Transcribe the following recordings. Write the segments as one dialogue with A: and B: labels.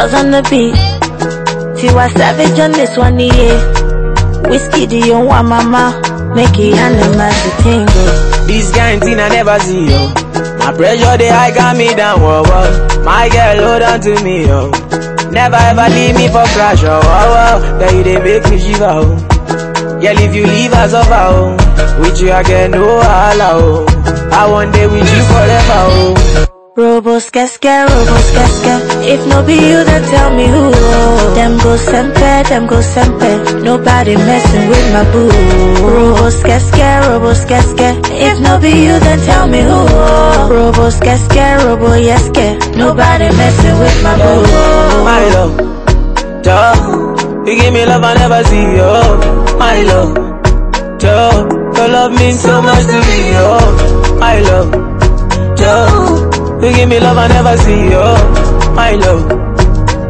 A: Girls on the beat. Tiwa Savage on this one, yeah. Wizkid, do you want mama? Make it animals to tingle.
B: This kind thing I never see, yo. My pressure, they high got me down, whoa, whoa. My girl, hold on to me, yo. Never ever leave me for crash, oh, oh, oh. Girl, you they make me shiver, oh. Girl, if you leave us over, oh. With you, I get no holla, oh. I want day with you forever, oh.
A: Robo skeske, robo skeske. If no be you, then tell me who. Them go sempe, them go sempe. Nobody messing with my boo. Robo skeske, robo skeske. If no be you, then tell me who. Robo skeske, robo yeske. Nobody messing with my boo.
B: My love, duh. You give me love I never see, oh. My love, duh. Your love means so much to me, oh. Give me love I never see, oh. My love,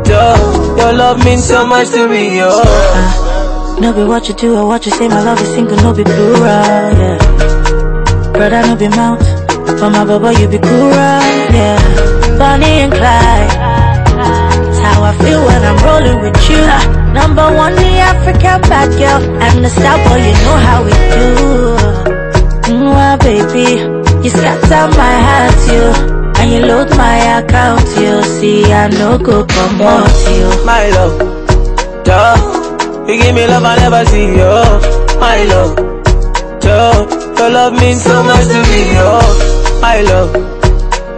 B: duh. Your love means so much to me, oh.
A: Ah, no be what you do or what you say, my love is single, no be plural, yeah. Brother, no be mount. For my baba, you be cool, yeah. Bonnie and Clyde. It's how I feel when I'm rolling with you. Number one, the African bad girl. And the South boy, you know how we do. See, I no go come out, you.
B: My love, duh. You give me love I never see, oh. My love, duh. Your love means so much to me, oh. My love,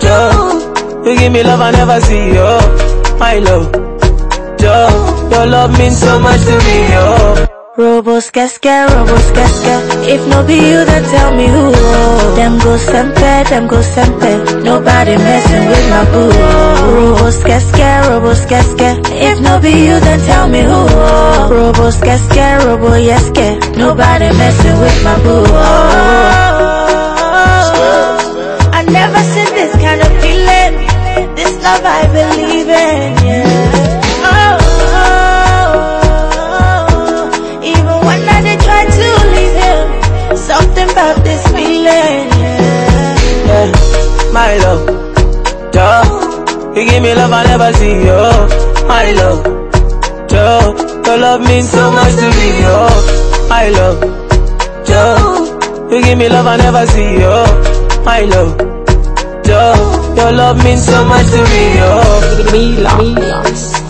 B: duh. You give me love I never see, oh. My love, duh. Your love means so much to me, oh.
A: Robo skeske, robo skeske. If no be you, then tell me who. Them go sempe, them go sempe. Nobody messing with my boo. Robo skeske, robo skeske. If no be you, then tell me who. Robo skeske, robo yeske. Nobody messing with my boo.
B: You give me love I never see, oh, my love, duh. Your love means so much to me, oh, my love, duh. You give me love I never see, oh, my love, duh. Your love means so much to me, oh.
C: Milan.